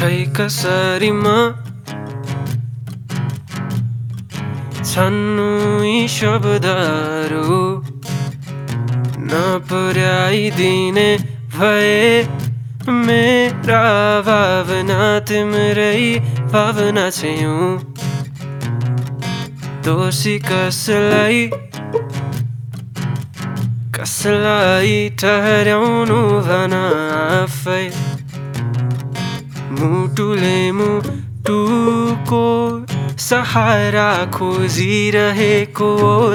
खै कसरी म छन्नु यी शब्दहरू नपुर्याइदिने भए मेरा भावना तिम्रै भावना छेउ दोषी कसलाई कसलाई ठहर्याउनु भन आफै? मुटुले मुटुको सहारा खोजिरहेको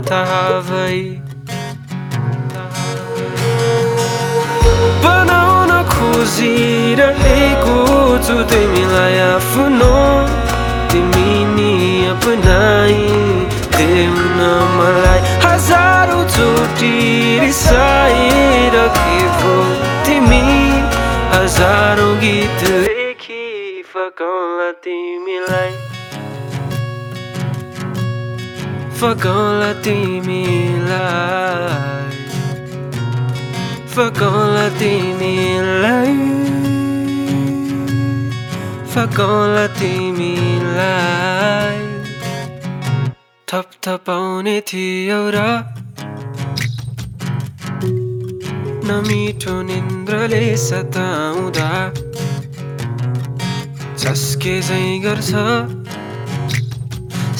थाहा। भई बनाउन खोजिरहेको छु तिमीलाई आफ्नो। तिमी नि अपनाइ देउन मलाई हजारौँ चोटि रिसाइरहेको फकाउला तिमीलाई फकाउला तिमीलाई फकाउला तिमीलाई फकाउला तिमीलाई थप थपाउने थियो र नमिठो निन्द्रले सताउँदा झस्के झै गर्छ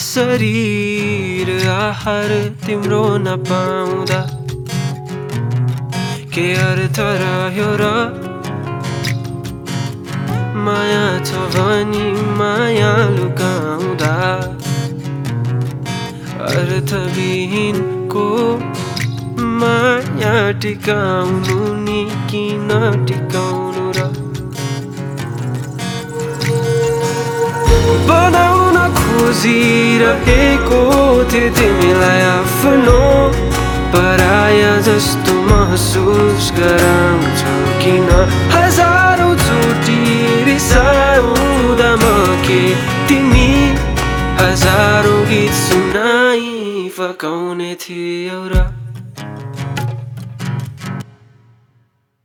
शरीर आहार तिम्रो नपाउँदा के अर्थ रह्यो र? माया छ भनी माया लुकाउँदा। अर्थविहीनको माया टिकाउनु नि किन टिकाउनु? खोजिरहेको थिएँ तिमीलाई आफ्नो पराय जस्तो महसुस गराउँछौ किन हजारौँ चोटि रिसाउँदा म के तिमी हजारौँ गीत सुनाइ फकाउने थियौ र